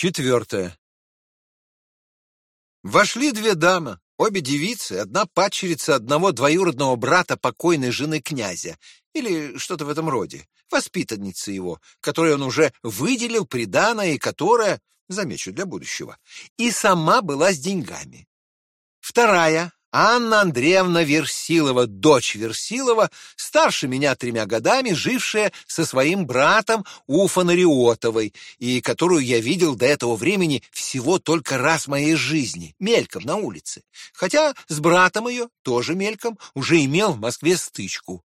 Четвертое. Вошли две дамы, обе девицы, одна падчерица одного двоюродного брата покойной жены князя, или что-то в этом роде, воспитанница его, которой он уже выделил приданое и которая, замечу для будущего, и сама была с деньгами. Вторая, Анна Андреевна Версилова, дочь Версилова, старше меня тремя годами, жившая со своим братом у Фонариотовой, и которую я видел до этого времени всего только раз в моей жизни, мельком на улице. Хотя с братом ее, тоже мельком, уже имел в Москве стычку.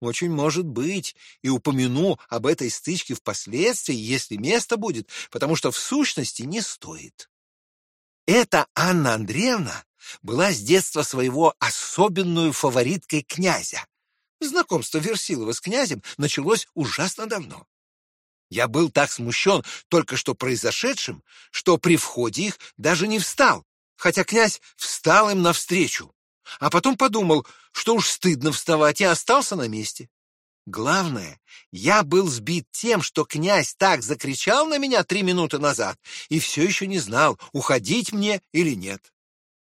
Очень может быть, и упомяну об этой стычке впоследствии, если место будет, потому что в сущности не стоит. Эта Анна Андреевна была с детства своего особенную фавориткой князя. Знакомство Версилова с князем началось ужасно давно. Я был так смущен только что произошедшим, что при входе их даже не встал, хотя князь встал им навстречу, а потом подумал, что уж стыдно вставать, и остался на месте. Главное, я был сбит тем, что князь так закричал на меня три минуты назад и все еще не знал, уходить мне или нет.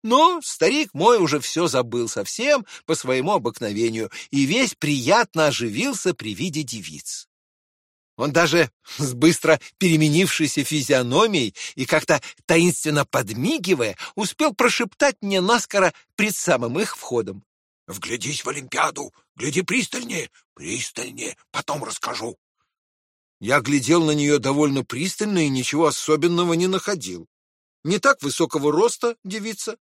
Но старик мой уже все забыл совсем по своему обыкновению и весь приятно оживился при виде девиц. Он даже с быстро переменившейся физиономией и как-то таинственно подмигивая успел прошептать мне наскоро пред самым их входом. «Вглядись в Олимпиаду, гляди пристальнее, пристальнее, потом расскажу». Я глядел на нее довольно пристально и ничего особенного не находил. Не так высокого роста девица,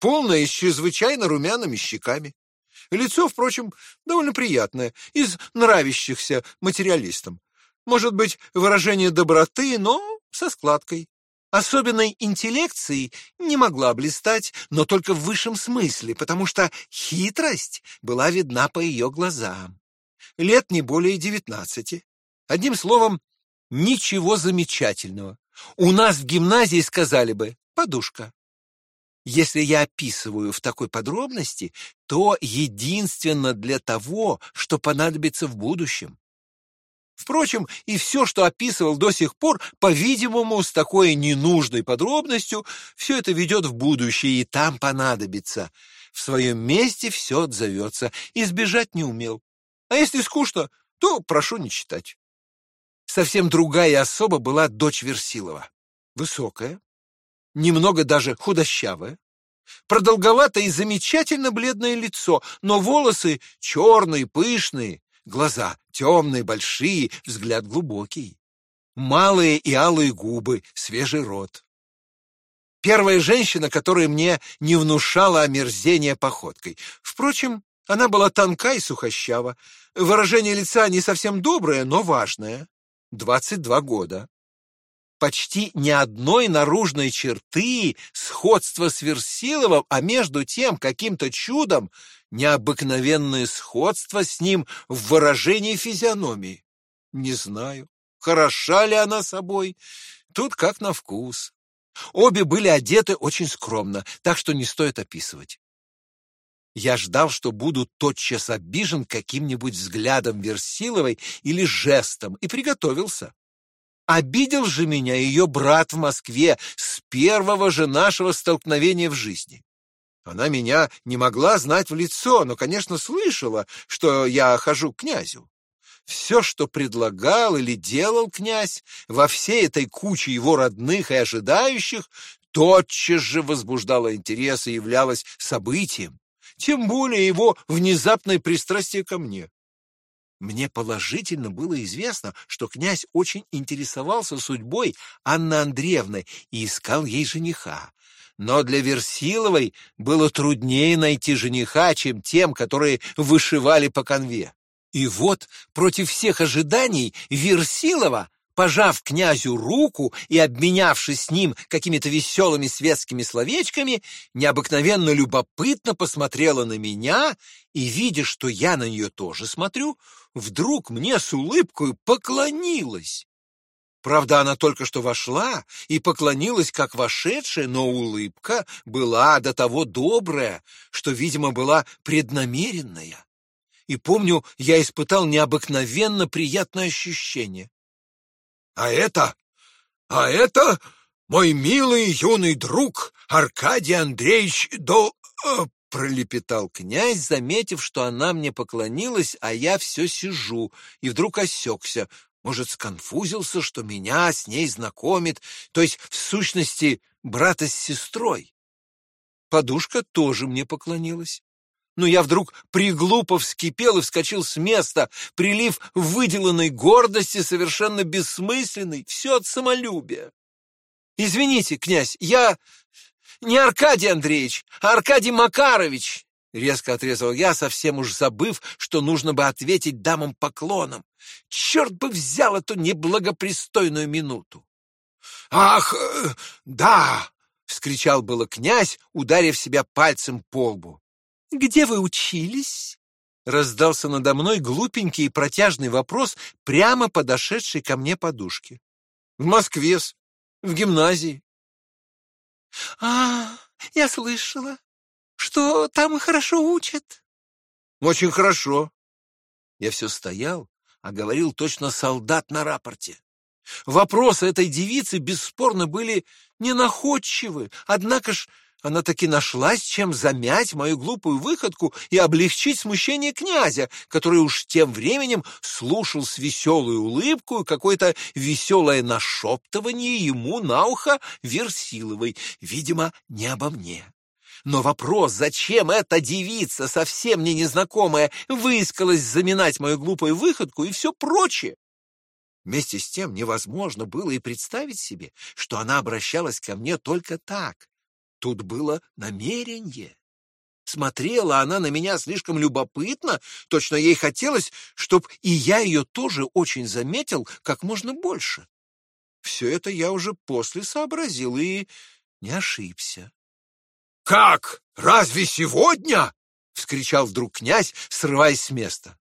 полная и чрезвычайно румяными щеками. Лицо, впрочем, довольно приятное, из нравящихся материалистам. Может быть, выражение доброты, но со складкой. Особенной интеллекцией не могла блистать, но только в высшем смысле, потому что хитрость была видна по ее глазам. Лет не более девятнадцати. Одним словом, ничего замечательного. У нас в гимназии сказали бы «подушка». Если я описываю в такой подробности, то единственно для того, что понадобится в будущем. Впрочем, и все, что описывал до сих пор, по-видимому, с такой ненужной подробностью, все это ведет в будущее, и там понадобится. В своем месте все отзовется, избежать не умел. А если скучно, то прошу не читать. Совсем другая особа была дочь Версилова. Высокая, немного даже худощавое, продолговатое и замечательно бледное лицо, но волосы черные, пышные, глаза темные, большие, взгляд глубокий, малые и алые губы, свежий рот. Первая женщина, которая мне не внушала омерзения походкой. Впрочем, она была тонка и сухощава. Выражение лица не совсем доброе, но важное. Двадцать два года почти ни одной наружной черты сходства с Версиловым, а между тем каким-то чудом необыкновенное сходство с ним в выражении физиономии. Не знаю, хороша ли она собой, тут как на вкус. Обе были одеты очень скромно, так что не стоит описывать. Я ждал, что буду тотчас обижен каким-нибудь взглядом Версиловой или жестом, и приготовился. Обидел же меня ее брат в Москве с первого же нашего столкновения в жизни. Она меня не могла знать в лицо, но, конечно, слышала, что я хожу к князю. Все, что предлагал или делал князь, во всей этой куче его родных и ожидающих, тотчас же возбуждало интерес и являлось событием, тем более его внезапное пристрастие ко мне. Мне положительно было известно, что князь очень интересовался судьбой Анны Андреевны и искал ей жениха. Но для Версиловой было труднее найти жениха, чем тем, которые вышивали по конве. И вот, против всех ожиданий, Версилова пожав князю руку и обменявшись с ним какими-то веселыми светскими словечками, необыкновенно любопытно посмотрела на меня и, видя, что я на нее тоже смотрю, вдруг мне с улыбкой поклонилась. Правда, она только что вошла и поклонилась как вошедшая, но улыбка была до того добрая, что, видимо, была преднамеренная. И помню, я испытал необыкновенно приятное ощущение. А это... А это мой милый юный друг Аркадий Андреевич до...» э, Пролепетал князь, заметив, что она мне поклонилась, а я все сижу, и вдруг осекся. Может, сконфузился, что меня с ней знакомит, то есть, в сущности, брата с сестрой. Подушка тоже мне поклонилась. Но я вдруг приглупо вскипел и вскочил с места, прилив выделанной гордости, совершенно бессмысленный, все от самолюбия. «Извините, князь, я не Аркадий Андреевич, а Аркадий Макарович!» Резко отрезал я, совсем уж забыв, что нужно бы ответить дамам поклоном. Черт бы взял эту неблагопристойную минуту! «Ах, э, да!» — вскричал было князь, ударив себя пальцем по лбу. «Где вы учились?» Раздался надо мной глупенький и протяжный вопрос, прямо подошедший ко мне подушки. «В Москве, в гимназии». «А, я слышала, что там хорошо учат». «Очень хорошо». Я все стоял, а говорил точно солдат на рапорте. Вопросы этой девицы бесспорно были ненаходчивы, однако ж она таки нашлась, чем замять мою глупую выходку и облегчить смущение князя, который уж тем временем слушал с веселой улыбкой какое-то веселое нашептывание ему на ухо Версиловой, видимо, не обо мне. Но вопрос, зачем эта девица, совсем мне незнакомая, выискалась заминать мою глупую выходку и все прочее, Вместе с тем невозможно было и представить себе, что она обращалась ко мне только так. Тут было намерение. Смотрела она на меня слишком любопытно, точно ей хотелось, чтоб и я ее тоже очень заметил как можно больше. Все это я уже после сообразил и не ошибся. «Как? Разве сегодня?» — вскричал вдруг князь, срываясь с места.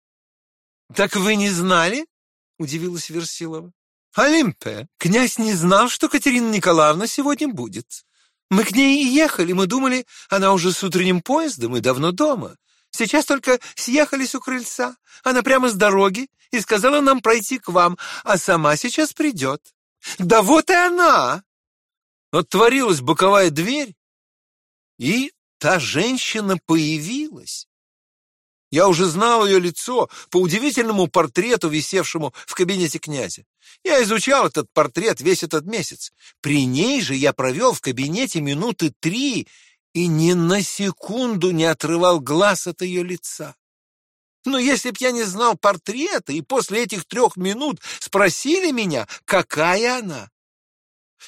«Так вы не знали?» — удивилась Версилова. «Олимпе, князь не знал, что Катерина Николаевна сегодня будет. Мы к ней и ехали, мы думали, она уже с утренним поездом и давно дома. Сейчас только съехались у крыльца. Она прямо с дороги и сказала нам пройти к вам, а сама сейчас придет. Да вот и она!» Отворилась боковая дверь, и та женщина появилась. Я уже знал ее лицо по удивительному портрету, висевшему в кабинете князя. Я изучал этот портрет весь этот месяц. При ней же я провел в кабинете минуты три и ни на секунду не отрывал глаз от ее лица. Но если б я не знал портрета и после этих трех минут спросили меня, какая она,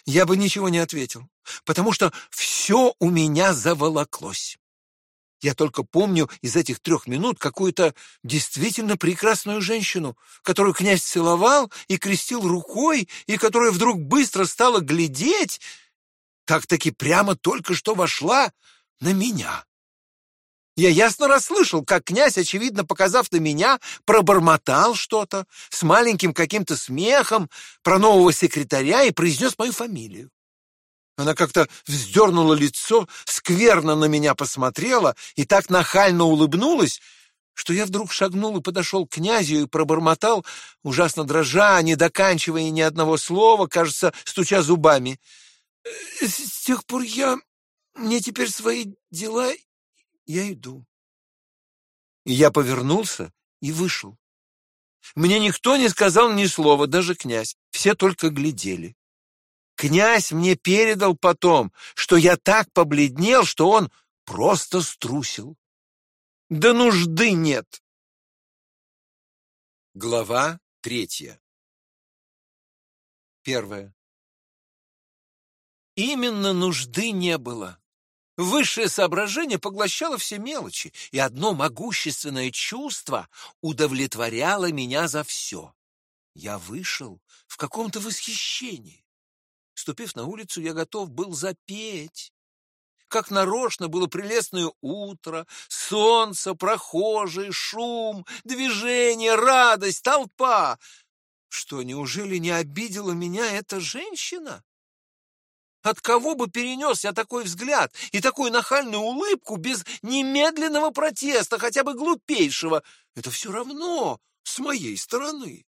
я бы ничего не ответил, потому что все у меня заволоклось. Я только помню из этих трех минут какую-то действительно прекрасную женщину, которую князь целовал и крестил рукой, и которая вдруг быстро стала глядеть, так-таки прямо только что вошла на меня. Я ясно расслышал, как князь, очевидно показав на меня, пробормотал что-то с маленьким каким-то смехом про нового секретаря и произнес мою фамилию. Она как-то вздернула лицо, скверно на меня посмотрела и так нахально улыбнулась, что я вдруг шагнул и подошел к князю и пробормотал, ужасно дрожа, не доканчивая ни одного слова, кажется, стуча зубами. «Э, «С тех пор я... Мне теперь свои дела... Я иду». И я повернулся и вышел. Мне никто не сказал ни слова, даже князь. Все только глядели. Князь мне передал потом, что я так побледнел, что он просто струсил. Да нужды нет. Глава третья. Первая. Именно нужды не было. Высшее соображение поглощало все мелочи, и одно могущественное чувство удовлетворяло меня за все. Я вышел в каком-то восхищении. Ступив на улицу, я готов был запеть. Как нарочно было прелестное утро, солнце, прохожие, шум, движение, радость, толпа. Что, неужели не обидела меня эта женщина? От кого бы перенес я такой взгляд и такую нахальную улыбку без немедленного протеста, хотя бы глупейшего? Это все равно с моей стороны.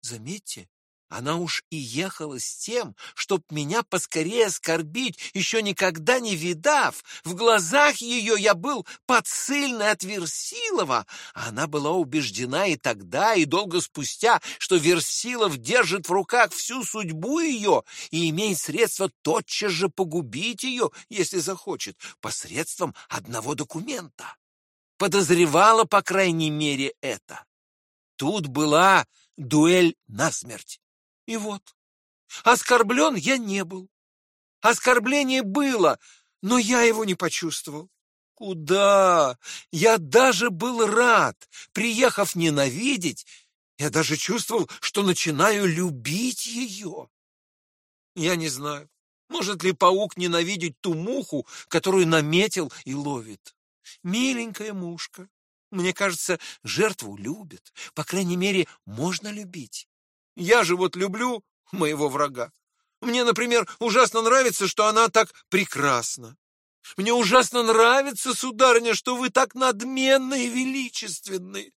Заметьте, Она уж и ехала с тем, чтоб меня поскорее оскорбить, еще никогда не видав. В глазах ее я был подсыльный от Версилова, она была убеждена и тогда, и долго спустя, что Версилов держит в руках всю судьбу ее и имеет средства тотчас же погубить ее, если захочет, посредством одного документа. Подозревала, по крайней мере, это. Тут была дуэль насмерть. И вот, оскорблен я не был. Оскорбление было, но я его не почувствовал. Куда? Я даже был рад, приехав ненавидеть, я даже чувствовал, что начинаю любить ее. Я не знаю, может ли паук ненавидеть ту муху, которую наметил и ловит. Миленькая мушка. Мне кажется, жертву любят. По крайней мере, можно любить. Я же вот люблю моего врага. Мне, например, ужасно нравится, что она так прекрасна. Мне ужасно нравится, сударыня, что вы так надменны и величественны.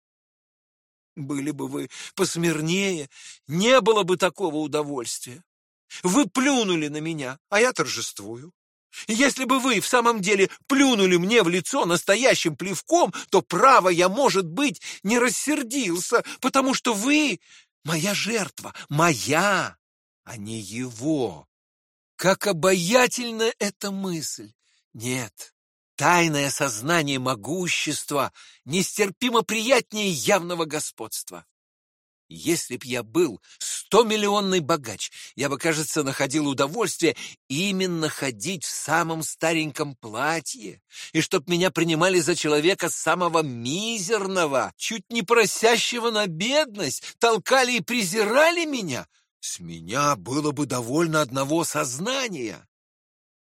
Были бы вы посмирнее, не было бы такого удовольствия. Вы плюнули на меня, а я торжествую. Если бы вы в самом деле плюнули мне в лицо настоящим плевком, то, право, я, может быть, не рассердился, потому что вы Моя жертва, моя, а не его. Как обаятельна эта мысль! Нет, тайное сознание могущества нестерпимо приятнее явного господства. Если б я был стомиллионный богач, я бы, кажется, находил удовольствие именно ходить в самом стареньком платье, и чтоб меня принимали за человека самого мизерного, чуть не просящего на бедность, толкали и презирали меня. С меня было бы довольно одного сознания.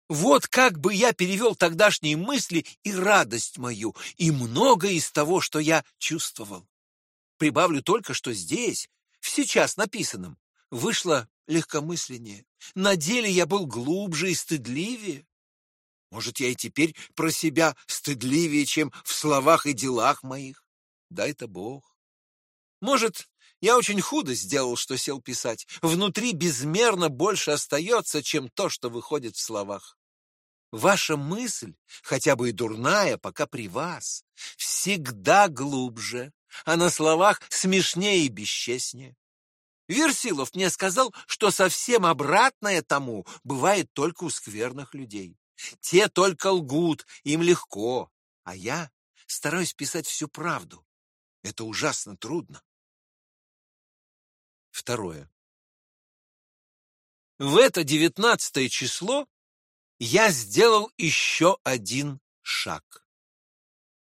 Вот как бы я перевел тогдашние мысли и радость мою, и многое из того, что я чувствовал. Прибавлю только, что здесь, в сейчас написанном, вышло легкомысленнее. На деле я был глубже и стыдливее. Может, я и теперь про себя стыдливее, чем в словах и делах моих. Да это Бог. Может, я очень худо сделал, что сел писать. Внутри безмерно больше остается, чем то, что выходит в словах. Ваша мысль, хотя бы и дурная, пока при вас, всегда глубже, а на словах смешнее и бесчестнее. Версилов мне сказал, что совсем обратное тому бывает только у скверных людей. Те только лгут, им легко, а я стараюсь писать всю правду. Это ужасно трудно. Второе. В это девятнадцатое число я сделал еще один шаг.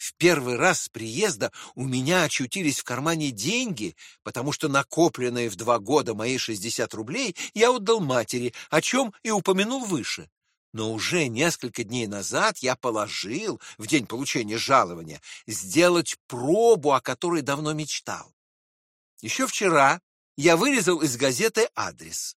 В первый раз с приезда у меня очутились в кармане деньги, потому что накопленные в два года мои 60 рублей я отдал матери, о чем и упомянул выше. Но уже несколько дней назад я положил, в день получения жалования, сделать пробу, о которой давно мечтал. Еще вчера я вырезал из газеты адрес.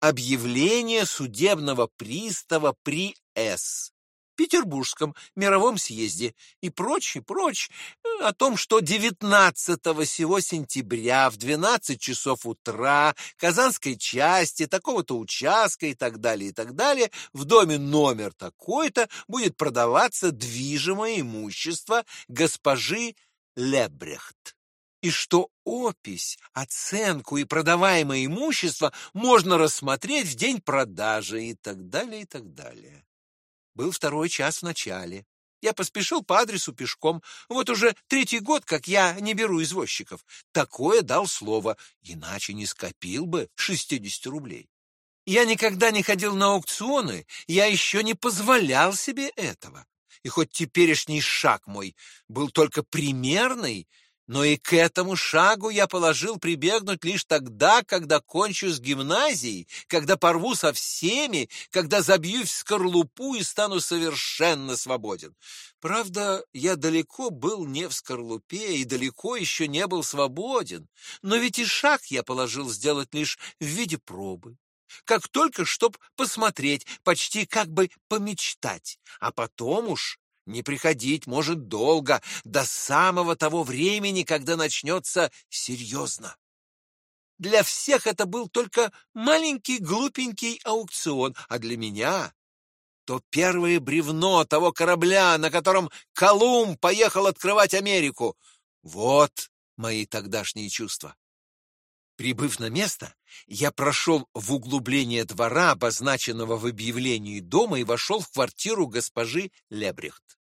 Объявление судебного пристава при С. Петербургском мировом съезде и прочее, прочее, э, о том, что 19 сего сентября в 12 часов утра Казанской части такого-то участка и так далее, и так далее, в доме номер такой-то будет продаваться движимое имущество госпожи Лебрехт и что опись, оценку и продаваемое имущество можно рассмотреть в день продажи и так далее, и так далее. Был второй час в начале. Я поспешил по адресу пешком. Вот уже третий год, как я не беру извозчиков. Такое дал слово, иначе не скопил бы 60 рублей. Я никогда не ходил на аукционы, я еще не позволял себе этого. И хоть теперешний шаг мой был только примерный, но и к этому шагу я положил прибегнуть лишь тогда, когда кончу с гимназией, когда порву со всеми, когда забьюсь в скорлупу и стану совершенно свободен. Правда, я далеко был не в скорлупе и далеко еще не был свободен, но ведь и шаг я положил сделать лишь в виде пробы. Как только, чтоб посмотреть, почти как бы помечтать, а потом уж не приходить может долго, до самого того времени, когда начнется серьезно. для всех это был только маленький глупенький аукцион, а для меня то первое бревно того корабля, на котором Колумб поехал открывать Америку. Вот мои тогдашние чувства. Прибыв на место, я прошел в углубление двора, обозначенного в объявлении дома, и вошел в квартиру госпожи Лебрехт.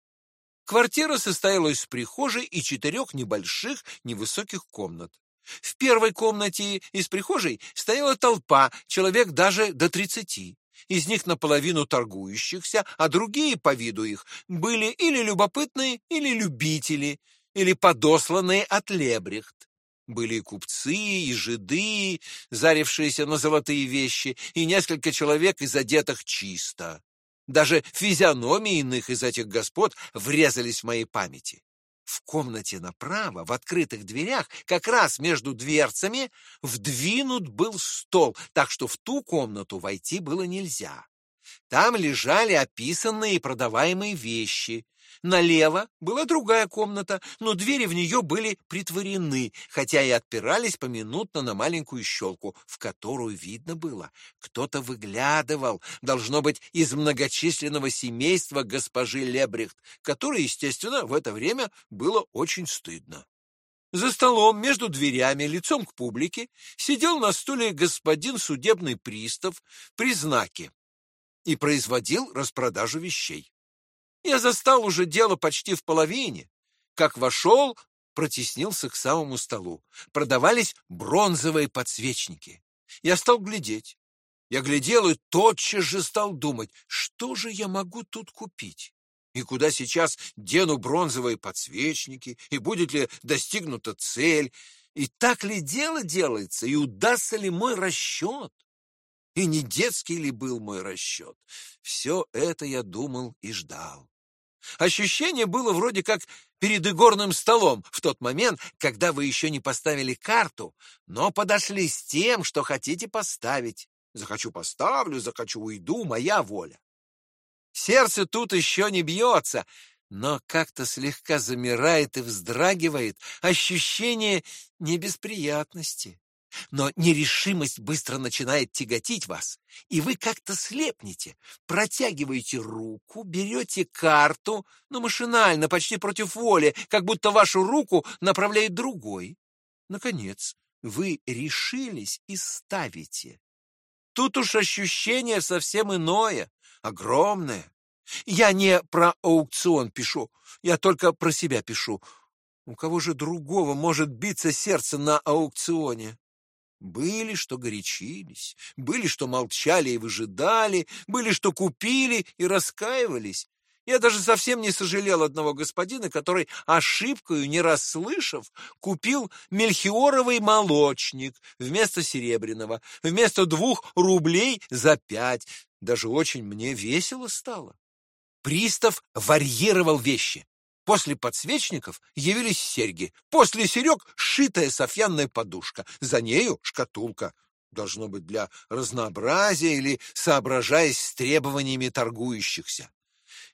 Квартира состояла из прихожей и четырех небольших невысоких комнат. В первой комнате из прихожей стояла толпа, человек даже до тридцати. Из них наполовину торгующихся, а другие, по виду их, были или любопытные, или любители, или подосланные от Лебрехт. Были и купцы, и жиды, зарившиеся на золотые вещи, и несколько человек из одетых чисто. Даже физиономии иных из этих господ врезались в моей памяти. В комнате направо, в открытых дверях, как раз между дверцами, вдвинут был стол, так что в ту комнату войти было нельзя. Там лежали описанные и продаваемые вещи, Налево была другая комната, но двери в нее были притворены, хотя и отпирались поминутно на маленькую щелку, в которую видно было. Кто-то выглядывал, должно быть, из многочисленного семейства госпожи Лебрехт, которой, естественно, в это время было очень стыдно. За столом между дверями, лицом к публике, сидел на стуле господин судебный пристав при знаке и производил распродажу вещей. Я застал уже дело почти в половине. Как вошел, протеснился к самому столу. Продавались бронзовые подсвечники. Я стал глядеть. Я глядел и тотчас же стал думать, что же я могу тут купить? И куда сейчас дену бронзовые подсвечники, и будет ли достигнута цель, и так ли дело делается, и удастся ли мой расчет? И не детский ли был мой расчет? Все это я думал и ждал. Ощущение было вроде как перед игорным столом в тот момент, когда вы еще не поставили карту, но подошли с тем, что хотите поставить. Захочу поставлю, захочу уйду, моя воля. Сердце тут еще не бьется, но как-то слегка замирает и вздрагивает ощущение небесприятности. Но нерешимость быстро начинает тяготить вас, и вы как-то слепнете, протягиваете руку, берете карту, но машинально, почти против воли, как будто вашу руку направляет другой. Наконец, вы решились и ставите. Тут уж ощущение совсем иное, огромное. Я не про аукцион пишу, я только про себя пишу. У кого же другого может биться сердце на аукционе? Были, что горячились, были, что молчали и выжидали, были, что купили и раскаивались. Я даже совсем не сожалел одного господина, который, ошибкою не расслышав, купил мельхиоровый молочник вместо серебряного, вместо двух рублей за пять. Даже очень мне весело стало. Пристав варьировал вещи. После подсвечников явились серьги, после серег шитая софьянная подушка, за нею шкатулка. Должно быть для разнообразия или соображаясь с требованиями торгующихся.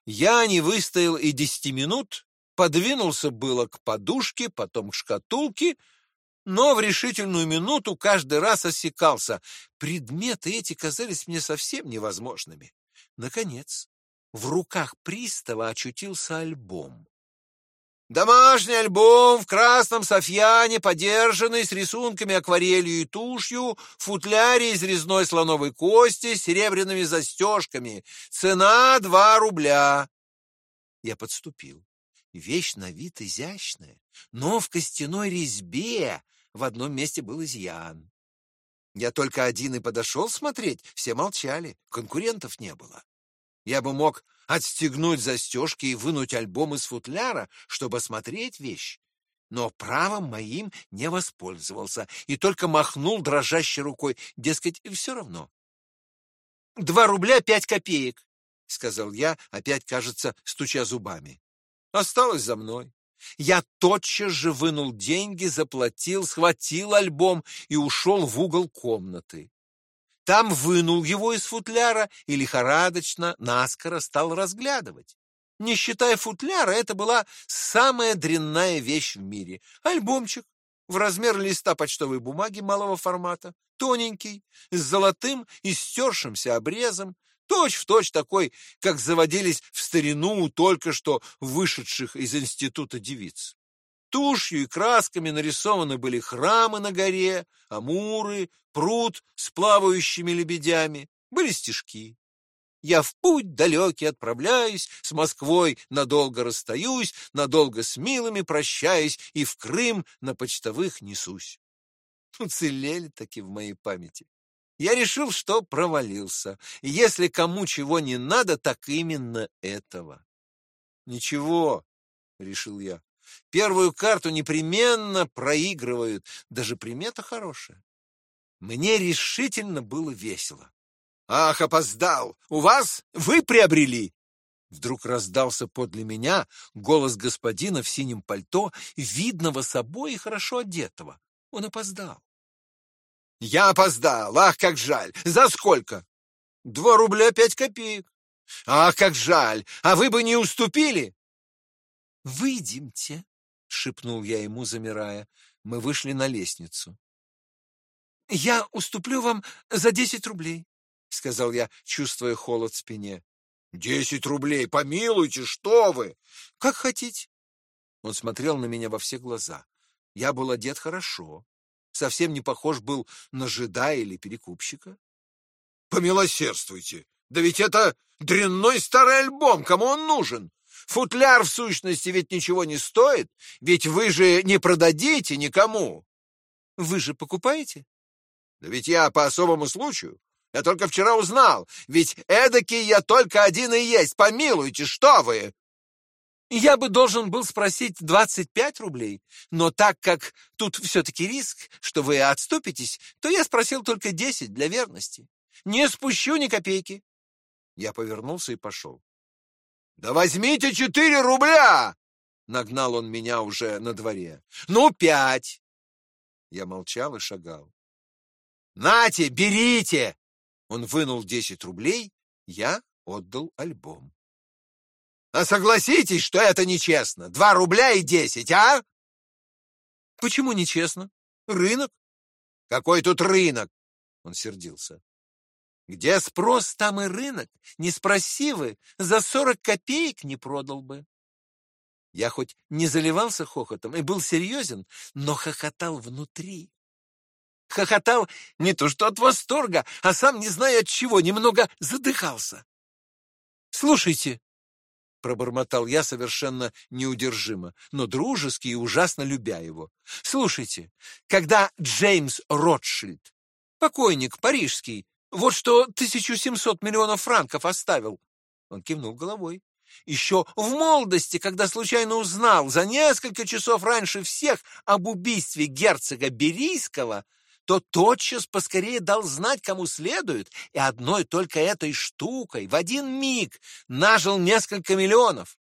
Я не выстоял и десяти минут, подвинулся было к подушке, потом к шкатулке, но в решительную минуту каждый раз осекался. Предметы эти казались мне совсем невозможными. Наконец, в руках пристава очутился альбом. Домашний альбом в красном софьяне, подержанный с рисунками акварелью и тушью, в футляре из резной слоновой кости с серебряными застежками. Цена два рубля. Я подступил. Вещь на вид изящная, но в костяной резьбе в одном месте был изъян. Я только один и подошел смотреть, все молчали, конкурентов не было. Я бы мог отстегнуть застежки и вынуть альбом из футляра, чтобы осмотреть вещь. Но правом моим не воспользовался и только махнул дрожащей рукой, дескать, все равно. «Два рубля пять копеек», — сказал я, опять, кажется, стуча зубами. «Осталось за мной». Я тотчас же вынул деньги, заплатил, схватил альбом и ушел в угол комнаты. Там вынул его из футляра и лихорадочно, наскоро стал разглядывать. Не считая футляра, это была самая дрянная вещь в мире. Альбомчик, в размер листа почтовой бумаги малого формата, тоненький, с золотым и стершимся обрезом, точь-в-точь точь такой, как заводились в старину у только что вышедших из института девиц. Тушью и красками нарисованы были храмы на горе, амуры, пруд с плавающими лебедями, были стишки. Я в путь далекий отправляюсь, с Москвой надолго расстаюсь, надолго с милыми прощаюсь и в Крым на почтовых несусь. Уцелели таки в моей памяти. Я решил, что провалился. И если кому чего не надо, так именно этого. Ничего, решил я. Первую карту непременно проигрывают, даже примета хорошая. Мне решительно было весело. Ах, опоздал! У вас вы приобрели! Вдруг раздался подле меня голос господина в синем пальто, видного собой и хорошо одетого. Он опоздал. Я опоздал. Ах, как жаль. За сколько? Два рубля пять копеек. Ах, как жаль. А вы бы не уступили? Выйдемте, шепнул я ему, замирая. Мы вышли на лестницу. Я уступлю вам за десять рублей. — сказал я, чувствуя холод в спине. «Десять рублей! Помилуйте, что вы!» «Как хотите!» Он смотрел на меня во все глаза. Я был одет хорошо, совсем не похож был на жида или перекупщика. «Помилосердствуйте! Да ведь это дрянной старый альбом, кому он нужен? Футляр, в сущности, ведь ничего не стоит, ведь вы же не продадите никому!» «Вы же покупаете?» «Да ведь я по особому случаю. Я только вчера узнал, ведь эдакий я только один и есть. Помилуйте, что вы!» Я бы должен был спросить 25 рублей, но так как тут все-таки риск, что вы отступитесь, то я спросил только 10 для верности. Не спущу ни копейки. Я повернулся и пошел. «Да возьмите 4 рубля!» Нагнал он меня уже на дворе. «Ну, пять!» Я молчал и шагал. «Нате, берите!» Он вынул десять рублей, я отдал альбом. А согласитесь, что это нечестно. Два рубля и десять, а? Почему нечестно? Рынок? Какой тут рынок? Он сердился. Где спрос, там и рынок. Не спроси вы, за сорок копеек не продал бы. Я хоть не заливался хохотом и был серьезен, но хохотал внутри хохотал не то что от восторга, а сам, не зная от чего, немного задыхался. «Слушайте», — пробормотал я совершенно неудержимо, но дружески и ужасно любя его. «Слушайте, когда Джеймс Ротшильд, покойник парижский, вот что 1700 миллионов франков оставил», — он кивнул головой. Еще в молодости, когда случайно узнал за несколько часов раньше всех об убийстве герцога Берийского, то тотчас поскорее дал знать, кому следует, и одной только этой штукой в один миг нажил несколько миллионов.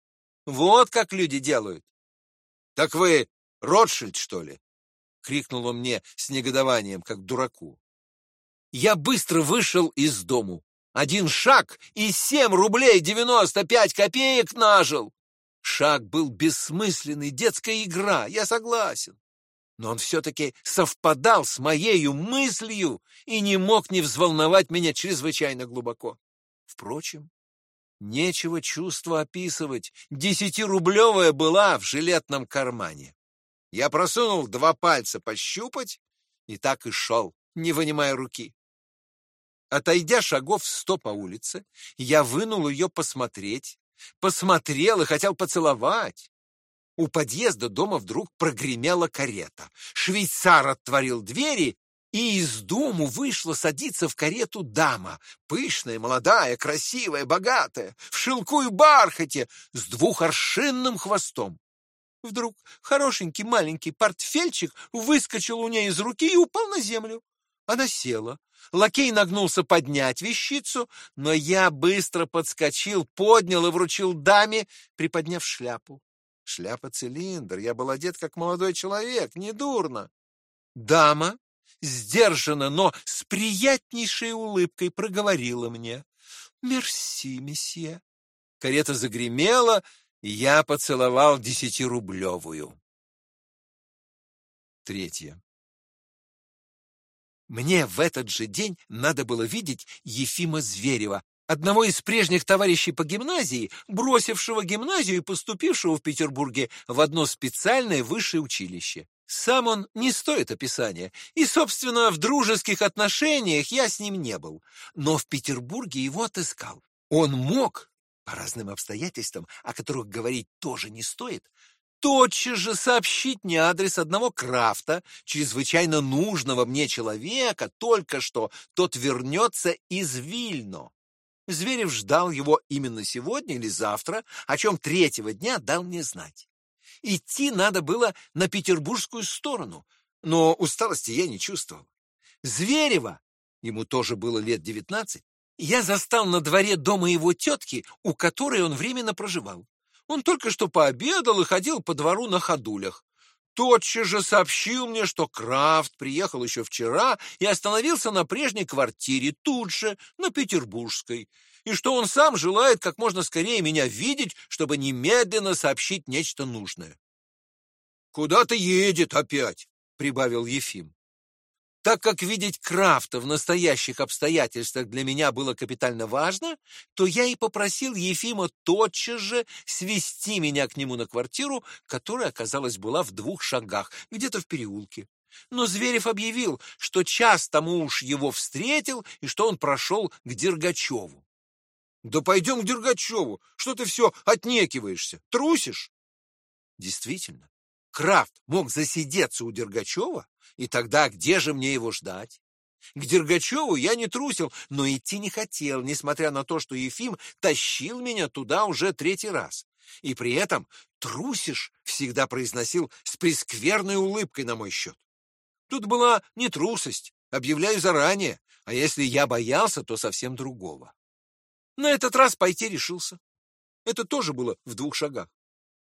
Вот как люди делают. — Так вы Ротшильд, что ли? — крикнул он мне с негодованием, как дураку. Я быстро вышел из дому. Один шаг и семь рублей девяносто пять копеек нажил. Шаг был бессмысленный, детская игра, я согласен но он все-таки совпадал с моею мыслью и не мог не взволновать меня чрезвычайно глубоко. Впрочем, нечего чувства описывать. Десятирублевая была в жилетном кармане. Я просунул два пальца пощупать и так и шел, не вынимая руки. Отойдя шагов сто по улице, я вынул ее посмотреть, посмотрел и хотел поцеловать. У подъезда дома вдруг прогремела карета. Швейцар отворил двери, и из дому вышла садиться в карету дама, пышная, молодая, красивая, богатая, в шелку и бархате, с двухоршинным хвостом. Вдруг хорошенький маленький портфельчик выскочил у нее из руки и упал на землю. Она села. Лакей нагнулся поднять вещицу, но я быстро подскочил, поднял и вручил даме, приподняв шляпу. Шляпа-цилиндр, я был одет как молодой человек, недурно. Дама, сдержанно, но с приятнейшей улыбкой проговорила мне. «Мерси, месье». Карета загремела, и я поцеловал десятирублевую. Третье. Мне в этот же день надо было видеть Ефима Зверева, одного из прежних товарищей по гимназии, бросившего гимназию и поступившего в Петербурге в одно специальное высшее училище. Сам он не стоит описания, и, собственно, в дружеских отношениях я с ним не был, но в Петербурге его отыскал. Он мог, по разным обстоятельствам, о которых говорить тоже не стоит, тотчас же сообщить мне адрес одного крафта, чрезвычайно нужного мне человека, только что тот вернется из Вильно. Зверев ждал его именно сегодня или завтра, о чем третьего дня дал мне знать. Идти надо было на петербургскую сторону, но усталости я не чувствовал. Зверева, ему тоже было лет девятнадцать, я застал на дворе дома его тетки, у которой он временно проживал. Он только что пообедал и ходил по двору на ходулях. Тотчас же сообщил мне, что Крафт приехал еще вчера и остановился на прежней квартире тут же, на Петербургской, и что он сам желает как можно скорее меня видеть, чтобы немедленно сообщить нечто нужное. «Куда-то едет опять», — прибавил Ефим. Так как видеть Крафта в настоящих обстоятельствах для меня было капитально важно, то я и попросил Ефима тотчас же свести меня к нему на квартиру, которая, оказалось, была в двух шагах, где-то в переулке. Но Зверев объявил, что час тому уж его встретил и что он прошел к Дергачеву. «Да пойдем к Дергачеву! Что ты все отнекиваешься? Трусишь?» Действительно, Крафт мог засидеться у Дергачева, и тогда где же мне его ждать? К Дергачеву я не трусил, но идти не хотел, несмотря на то, что Ефим тащил меня туда уже третий раз. И при этом «трусишь» всегда произносил с прескверной улыбкой на мой счет. Тут была не трусость, объявляю заранее, а если я боялся, то совсем другого. На этот раз пойти решился. Это тоже было в двух шагах.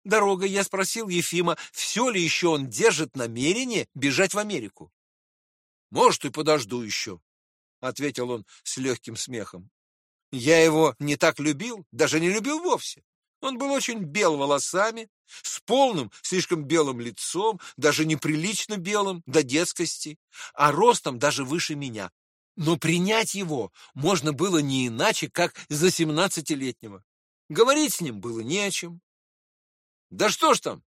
Дорогой я спросил Ефима, все ли еще он держит намерение бежать в Америку. «Может, и подожду еще», — ответил он с легким смехом. Я его не так любил, даже не любил вовсе. Он был очень бел волосами, с полным, слишком белым лицом, даже неприлично белым, до детскости, а ростом даже выше меня. Но принять его можно было не иначе, как за семнадцатилетнего. Говорить с ним было не о чем. Да что ж там?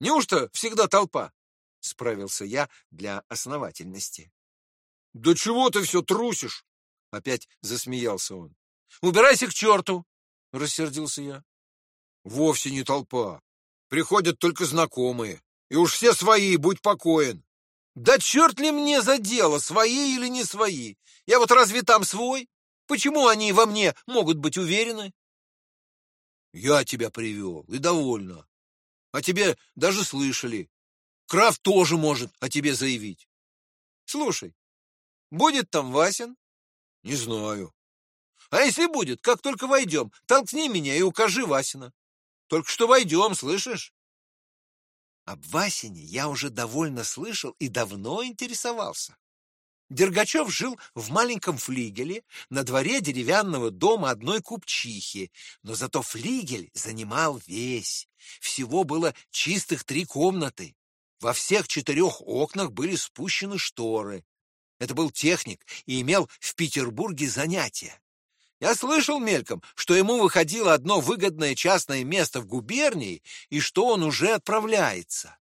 Неужто всегда толпа? Справился я для основательности. Да чего ты все трусишь? Опять засмеялся он. Убирайся к черту! Рассердился я. Вовсе не толпа. Приходят только знакомые. И уж все свои, будь покоен. Да черт ли мне за дело, свои или не свои? Я вот разве там свой? Почему они во мне могут быть уверены? Я тебя привел, и довольно. О тебе даже слышали. Крафт тоже может о тебе заявить. Слушай, будет там Васин? Не знаю. А если будет, как только войдем, толкни меня и укажи Васина. Только что войдем, слышишь? Об Васине я уже довольно слышал и давно интересовался. Дергачев жил в маленьком флигеле на дворе деревянного дома одной купчихи, но зато флигель занимал весь. Всего было чистых три комнаты. Во всех четырех окнах были спущены шторы. Это был техник и имел в Петербурге занятия. Я слышал мельком, что ему выходило одно выгодное частное место в губернии и что он уже отправляется.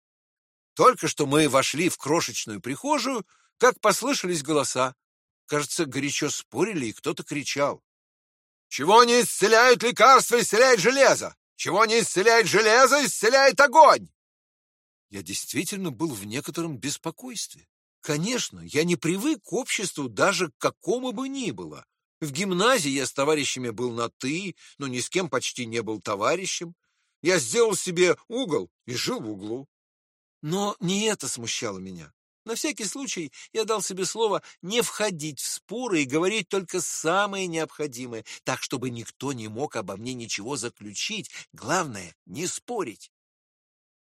Только что мы вошли в крошечную прихожую, как послышались голоса. Кажется, горячо спорили, и кто-то кричал. «Чего не исцеляют лекарства, исцеляет железо! Чего не исцеляет железо, исцеляет огонь!» Я действительно был в некотором беспокойстве. Конечно, я не привык к обществу даже к какому бы ни было. В гимназии я с товарищами был на «ты», но ни с кем почти не был товарищем. Я сделал себе угол и жил в углу. Но не это смущало меня. На всякий случай я дал себе слово не входить в споры и говорить только самое необходимое, так, чтобы никто не мог обо мне ничего заключить. Главное — не спорить.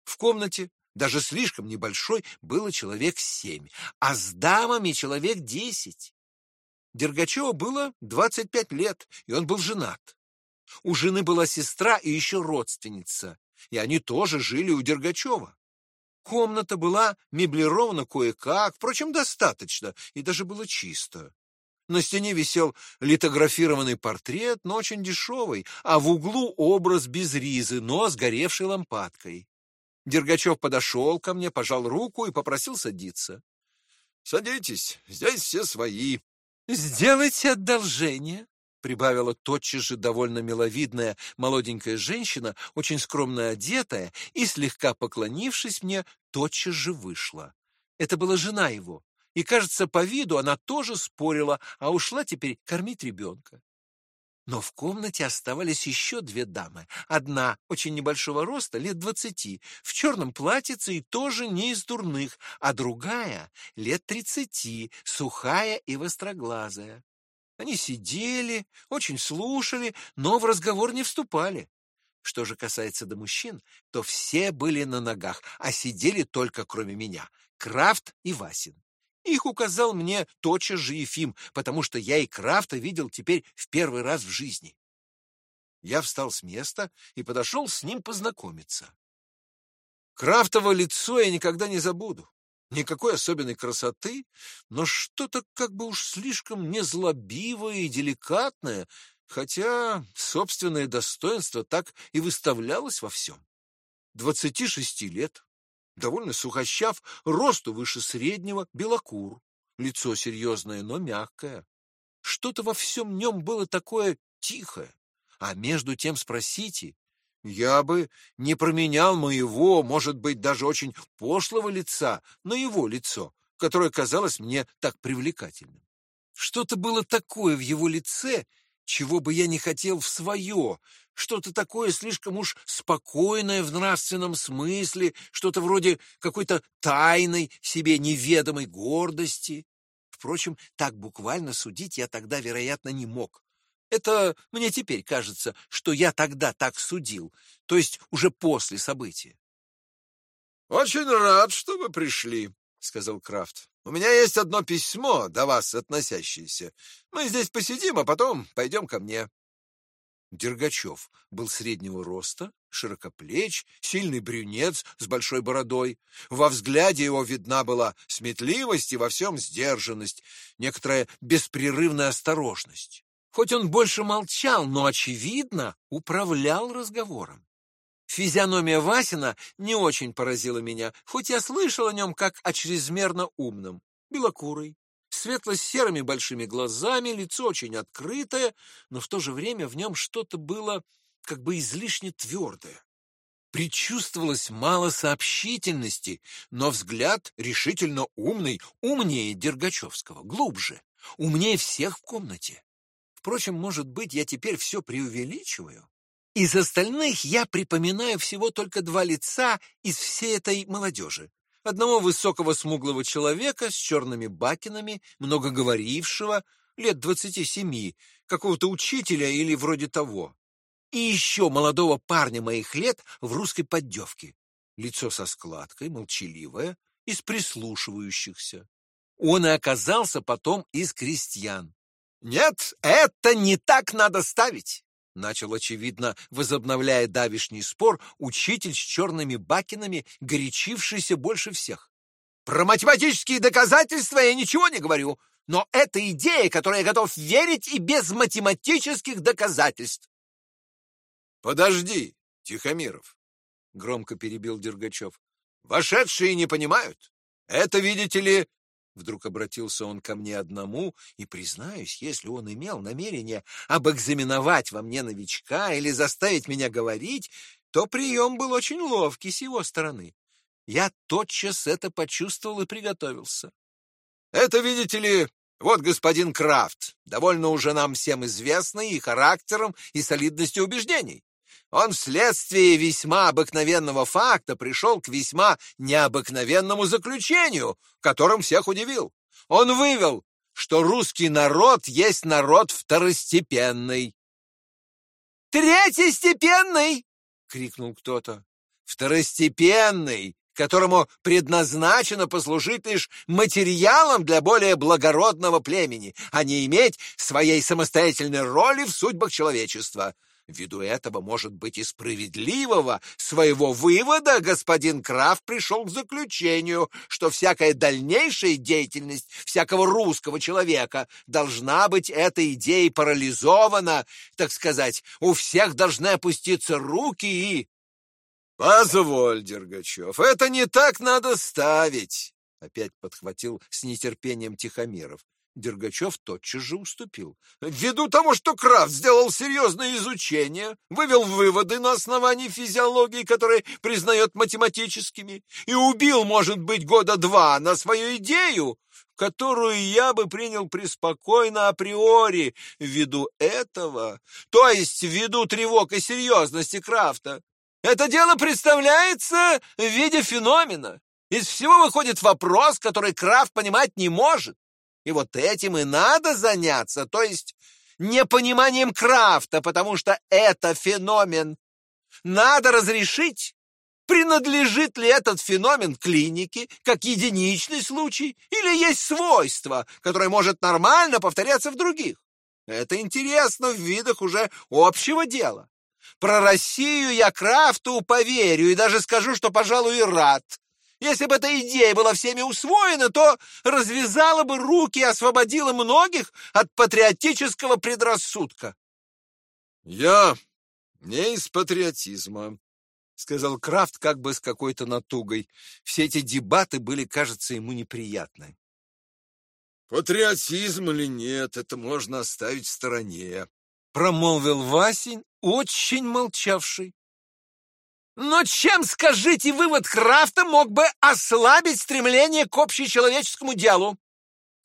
В комнате, даже слишком небольшой, было человек семь, а с дамами человек десять. Дергачеву было двадцать пять лет, и он был женат. У жены была сестра и еще родственница, и они тоже жили у Дергачева. Комната была меблирована кое-как, впрочем, достаточно, и даже было чисто. На стене висел литографированный портрет, но очень дешевый, а в углу образ без ризы, но с горевшей лампадкой. Дергачев подошел ко мне, пожал руку и попросил садиться. — Садитесь, здесь все свои. — Сделайте одолжение, — прибавила тотчас же довольно миловидная молоденькая женщина, очень скромно одетая, и, слегка поклонившись мне, тотчас же вышла. Это была жена его, и, кажется, по виду она тоже спорила, а ушла теперь кормить ребенка. Но в комнате оставались еще две дамы. Одна, очень небольшого роста, лет двадцати, в черном платьице и тоже не из дурных, а другая, лет тридцати, сухая и востроглазая. Они сидели, очень слушали, но в разговор не вступали. Что же касается до мужчин, то все были на ногах, а сидели только кроме меня, Крафт и Васин. Их указал мне тотчас же Ефим, потому что я и Крафта видел теперь в первый раз в жизни. Я встал с места и подошел с ним познакомиться. Крафтово лицо я никогда не забуду. Никакой особенной красоты, но что-то как бы уж слишком незлобивое и деликатное, хотя собственное достоинство так и выставлялось во всем. Двадцати шести лет, довольно сухощав, росту выше среднего, белокур, лицо серьезное, но мягкое. Что-то во всем нем было такое тихое, а между тем спросите, я бы не променял моего, может быть, даже очень пошлого лица на его лицо, которое казалось мне так привлекательным. Что-то было такое в его лице, чего бы я не хотел в свое, что-то такое слишком уж спокойное в нравственном смысле, что-то вроде какой-то тайной себе неведомой гордости. Впрочем, так буквально судить я тогда, вероятно, не мог. Это мне теперь кажется, что я тогда так судил, то есть уже после события. Очень рад, что вы пришли, сказал Крафт. У меня есть одно письмо до вас относящееся. Мы здесь посидим, а потом пойдем ко мне. Дергачев был среднего роста, широкоплеч, сильный брюнец с большой бородой. Во взгляде его видна была сметливость и во всем сдержанность, некоторая беспрерывная осторожность. Хоть он больше молчал, но, очевидно, управлял разговором. Физиономия Васина не очень поразила меня, хоть я слышал о нем как о чрезмерно умном. Белокурый, светло-серыми большими глазами, лицо очень открытое, но в то же время в нем что-то было как бы излишне твердое. Причувствовалось мало сообщительности, но взгляд решительно умный, умнее Дергачевского, глубже, умнее всех в комнате. Впрочем, может быть, я теперь все преувеличиваю. Из остальных я припоминаю всего только два лица из всей этой молодежи. Одного высокого смуглого человека с черными бакинами, много говорившего, лет двадцати семи, какого-то учителя или вроде того. И еще молодого парня моих лет в русской поддевке. Лицо со складкой, молчаливое, из прислушивающихся. Он и оказался потом из крестьян. Нет, это не так надо ставить. Начал, очевидно, возобновляя давишний спор, учитель с черными бакинами, горячившийся больше всех. Про математические доказательства я ничего не говорю, но это идея, которой я готов верить и без математических доказательств. Подожди, Тихомиров, громко перебил Дергачев. Вошедшие не понимают. Это, видите ли, Вдруг обратился он ко мне одному, и, признаюсь, если он имел намерение обэкзаменовать во мне новичка или заставить меня говорить, то прием был очень ловкий с его стороны. Я тотчас это почувствовал и приготовился. Это, видите ли, вот господин Крафт, довольно уже нам всем известный и характером, и солидностью убеждений. Он вследствие весьма обыкновенного факта пришел к весьма необыкновенному заключению, которым всех удивил. Он вывел, что русский народ есть народ второстепенный. «Третьестепенный!» — крикнул кто-то. «Второстепенный!» — которому предназначено послужить лишь материалом для более благородного племени, а не иметь своей самостоятельной роли в судьбах человечества. Ввиду этого, может быть, и справедливого своего вывода господин Крафт пришел к заключению, что всякая дальнейшая деятельность всякого русского человека должна быть этой идеей парализована, так сказать, у всех должны опуститься руки и... «Позволь, Дергачев, это не так надо ставить!» Опять подхватил с нетерпением Тихомиров. Дергачев тотчас же уступил. Ввиду того, что Крафт сделал серьезное изучение, вывел выводы на основании физиологии, которые признает математическими, и убил, может быть, года два на свою идею, которую я бы принял преспокойно априори ввиду этого, то есть ввиду тревог и серьезности Крафта. Это дело представляется в виде феномена. Из всего выходит вопрос, который Крафт понимать не может. И вот этим и надо заняться, то есть непониманием крафта, потому что это феномен. Надо разрешить, принадлежит ли этот феномен клинике как единичный случай или есть свойство, которое может нормально повторяться в других. Это интересно в видах уже общего дела. Про Россию я Крафту поверю и даже скажу, что, пожалуй, и рад. Если бы эта идея была всеми усвоена, то развязала бы руки и освободила многих от патриотического предрассудка. «Я не из патриотизма», — сказал Крафт как бы с какой-то натугой. Все эти дебаты были, кажется, ему неприятны. «Патриотизм или нет, это можно оставить в стороне», — промолвил Васень, очень молчавший. Но чем, скажите, вывод Крафта мог бы ослабить стремление к общечеловеческому делу?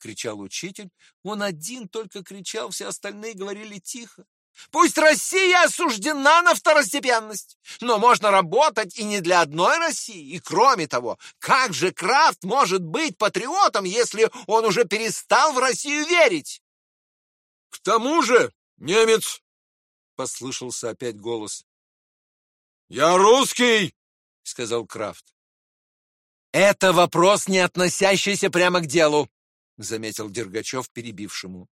кричал учитель. Он один только кричал, все остальные говорили тихо. Пусть Россия осуждена на второстепенность, но можно работать и не для одной России. И кроме того, как же Крафт может быть патриотом, если он уже перестал в Россию верить? К тому же, немец, послышался опять голос. «Я русский!» — сказал Крафт. «Это вопрос, не относящийся прямо к делу», — заметил Дергачев перебившему.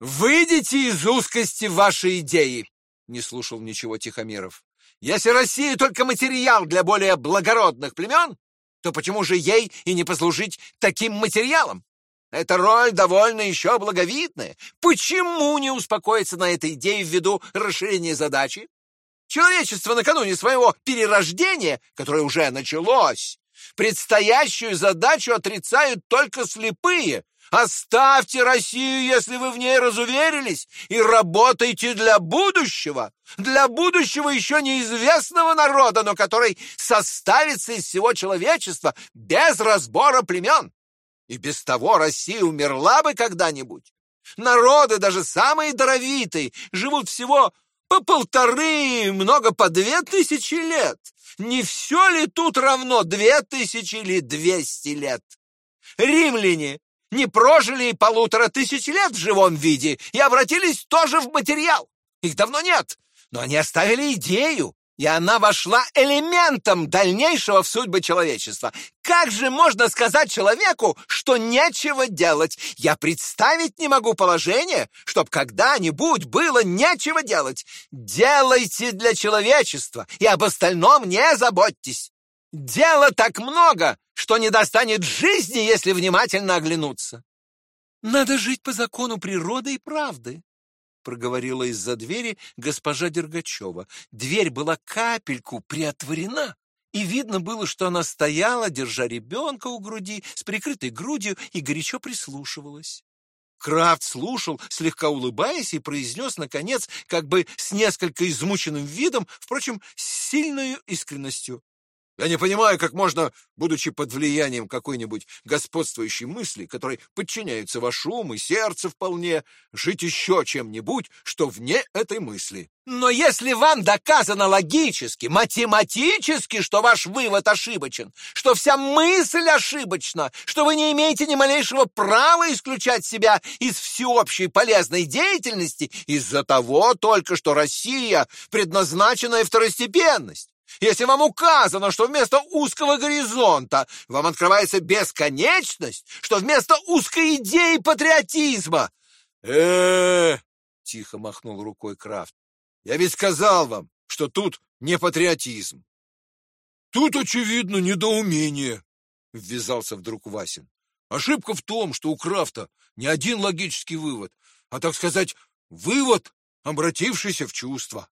«Выйдите из узкости вашей идеи!» — не слушал ничего Тихомиров. «Если Россия только материал для более благородных племен, то почему же ей и не послужить таким материалом? Эта роль довольно еще благовидная. Почему не успокоиться на этой идее ввиду расширения задачи? Человечество накануне своего перерождения, которое уже началось, предстоящую задачу отрицают только слепые. Оставьте Россию, если вы в ней разуверились, и работайте для будущего, для будущего еще неизвестного народа, но который составится из всего человечества без разбора племен. И без того Россия умерла бы когда-нибудь. Народы, даже самые даровитые, живут всего по полторы, много по две тысячи лет. Не все ли тут равно две тысячи или двести лет? Римляне не прожили и полутора тысяч лет в живом виде и обратились тоже в материал. Их давно нет, но они оставили идею, и она вошла элементом дальнейшего в судьбы человечества. Как же можно сказать человеку, что нечего делать? Я представить не могу положение, чтоб когда-нибудь было нечего делать. Делайте для человечества, и об остальном не заботьтесь. Дела так много, что не достанет жизни, если внимательно оглянуться. Надо жить по закону природы и правды, проговорила из-за двери госпожа Дергачева. Дверь была капельку приотворена, и видно было, что она стояла, держа ребенка у груди, с прикрытой грудью, и горячо прислушивалась. Крафт слушал, слегка улыбаясь, и произнес, наконец, как бы с несколько измученным видом, впрочем, с сильной искренностью. Я не понимаю, как можно, будучи под влиянием какой-нибудь господствующей мысли, которой подчиняется ваш ум и сердце вполне, жить еще чем-нибудь, что вне этой мысли. Но если вам доказано логически, математически, что ваш вывод ошибочен, что вся мысль ошибочна, что вы не имеете ни малейшего права исключать себя из всеобщей полезной деятельности из-за того только, что Россия предназначенная второстепенность, Если вам указано, что вместо узкого горизонта вам открывается бесконечность, что вместо узкой идеи патриотизма... э, тихо махнул рукой Крафт. Я ведь сказал вам, что тут не патриотизм. Тут, очевидно, недоумение, ввязался вдруг Васин. Ошибка в том, что у Крафта не один логический вывод, а, так сказать, вывод, обратившийся в чувство.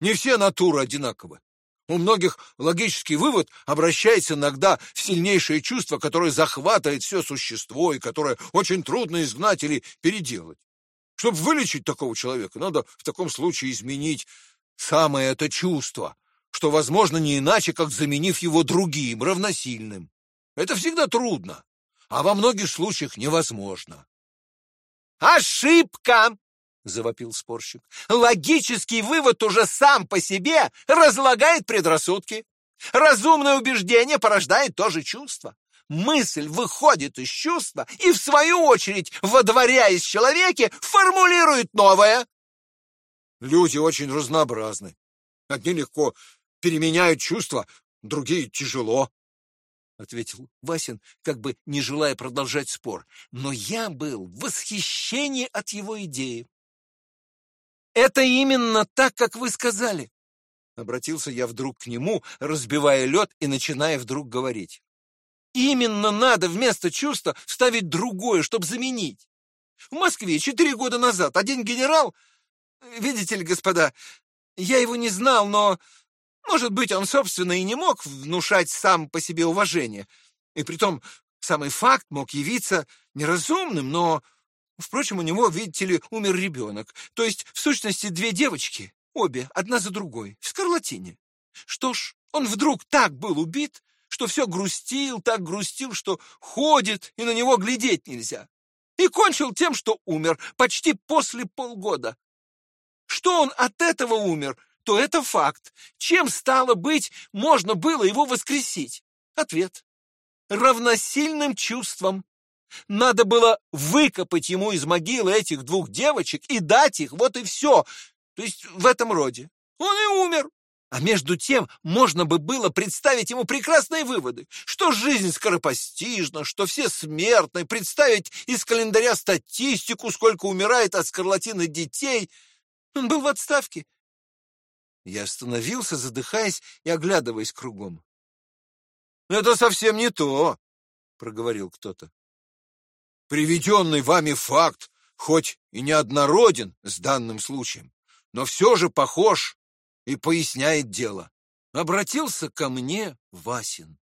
Не все натуры одинаковы. У многих логический вывод обращается иногда в сильнейшее чувство, которое захватывает все существо и которое очень трудно изгнать или переделать. Чтобы вылечить такого человека, надо в таком случае изменить самое это чувство, что возможно не иначе, как заменив его другим, равносильным. Это всегда трудно, а во многих случаях невозможно. «Ошибка!» — завопил спорщик. «Логический вывод уже сам по себе разлагает предрассудки. Разумное убеждение порождает то же чувство. Мысль выходит из чувства и, в свою очередь, водворяясь в человеке, формулирует новое. Люди очень разнообразны. Одни легко переменяют чувства, другие тяжело. — ответил Васин, как бы не желая продолжать спор. Но я был в восхищении от его идеи. «Это именно так, как вы сказали!» Обратился я вдруг к нему, разбивая лед и начиная вдруг говорить. «Именно надо вместо чувства вставить другое, чтобы заменить. В Москве четыре года назад один генерал Видите ли, господа, я его не знал, но, может быть, он, собственно, и не мог внушать сам по себе уважение. И притом самый факт мог явиться неразумным, но, впрочем, у него, видите ли, умер ребенок. То есть, в сущности, две девочки, обе, одна за другой, в скарлатине. Что ж, он вдруг так был убит, что все грустил, так грустил, что ходит, и на него глядеть нельзя. И кончил тем, что умер почти после полгода. Что он от этого умер, то это факт. Чем, стало быть, можно было его воскресить? Ответ. Равносильным чувством. Надо было выкопать ему из могилы этих двух девочек и дать их, вот и все. То есть в этом роде. Он и умер. А между тем можно бы было представить ему прекрасные выводы, что жизнь скоропостижна, что все смертны, представить из календаря статистику, сколько умирает от скарлатины детей – он был в отставке. Я остановился, задыхаясь и оглядываясь кругом. «Это совсем не то», — проговорил кто-то. «Приведенный вами факт, хоть и неоднороден с данным случаем, но все же похож и поясняет дело». Обратился ко мне Васин.